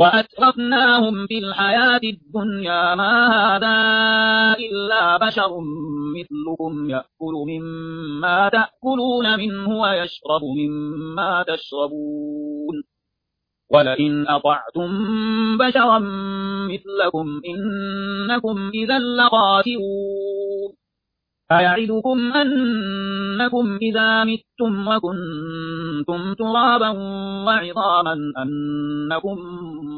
وأترفناهم في الحياة الدنيا ما هذا إلا بشر مثلكم يأكل مما تأكلون منه ويشرب مما تشربون. ولئن أطعتم بشرا مثلكم إنكم إذا لخاسرون. أيعدكم أنكم إذا متم وكنتم ترابا وعظاما أنكم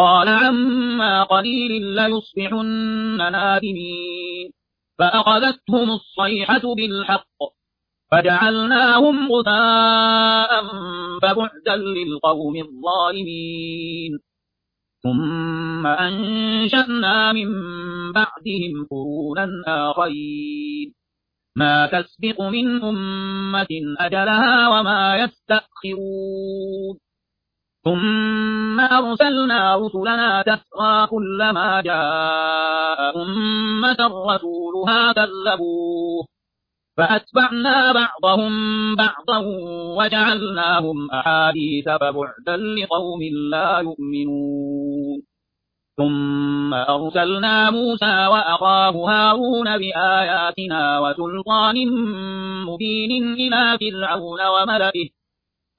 قال عما قليل ليصبحن نادمين. فأخذتهم الصيحة بالحق فجعلناهم غثاء فبعدا للقوم الظالمين. ثم أنشأنا من بعدهم قرونا آخرين. ما تسبق من أمة أجلها وما يستأخرون. ثم أرسلنا رسلنا تسرى كلما جاء أمة رسولها كذبوه فأتبعنا بعضهم بعضا وجعلناهم أحاديث فبعدا لقوم لا يؤمنون ثم أرسلنا موسى وأخاه هارون بآياتنا وسلطان مبين إلى فرعون وملئه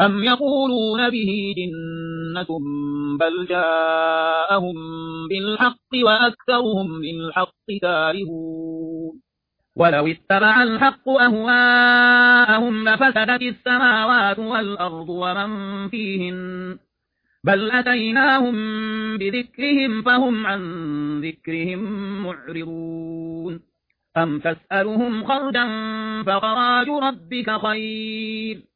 أم يقولون به جنة بل جاءهم بالحق وأكثرهم للحق كارهون. ولو اتبع الحق أهواءهم لفسدت السماوات والأرض ومن فيهن بل أتيناهم بذكرهم فهم عن ذكرهم معرضون. أم تسألهم خرجا فخراج ربك خير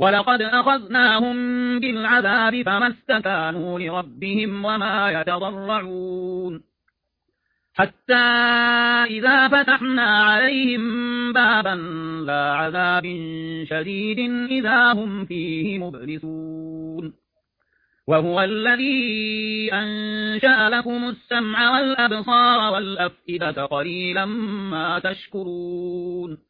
ولقد أخذناهم بالعذاب فما استكانوا لربهم وما يتضرعون. حتى إذا فتحنا عليهم بابا لا عذاب شديد إذا هم فيه مبلسون. وهو الذي أنشأ لكم السمع والأبصار والأفئدة قليلا ما تشكرون.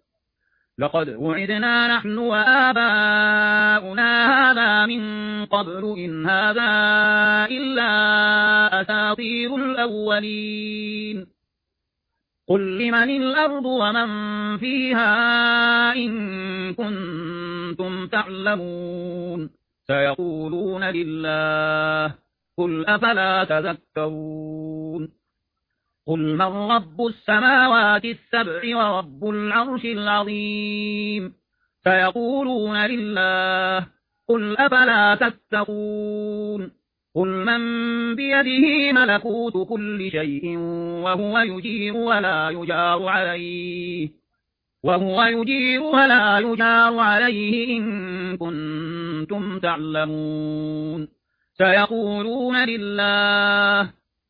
لقد وعدنا نحن وآباؤنا هذا من قبل إن هذا إلا أساطير الأولين. قل لمن الأرض ومن فيها إن كنتم تعلمون. سيقولون لله قل أفلا تذكرون. قل من رب السماوات السبع ورب العرش العظيم فيقولون لله قل أفلا تتقون قل من بيده ملكوت كل شيء وهو يجير ولا يجار عليه وهو يجير ولا يجار عليه إن كنتم تعلمون سيقولون لله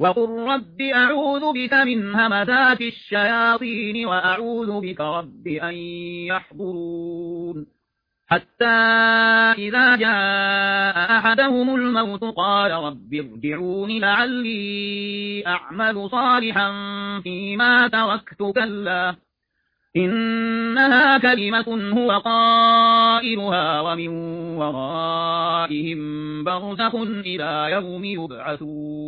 وقل رب أعوذ بك من همذات الشياطين وأعوذ بك رب أن يحضرون حتى إذا جاء أحدهم الموت قال رب ارجعون لعلي أعمل صالحا فيما تركت كلا إنها كلمة هو قائلها ومن ورائهم برزخ إلى يوم يبعثون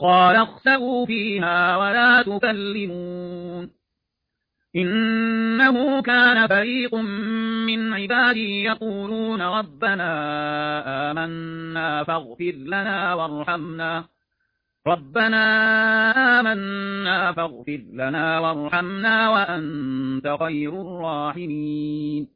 قال اخسأوا فيها ولا تكلمون. إنه كان فريق من عبادي يقولون ربنا آمنا فاغفر لنا وارحمنا. ربنا آمنا فاغفر لنا وارحمنا وأنت خير الراحمين.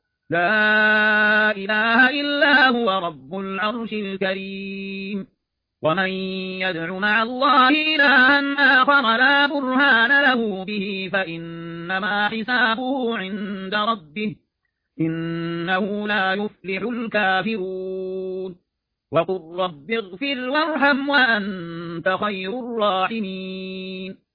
لا إله إلا هو رب العرش الكريم. ومن يدع مع الله إلها آخر لا برهان له به فإنما حسابه عند ربه إنه لا يفلح الكافرون. وقل رب اغفر وارحم وأنت خير الراحمين.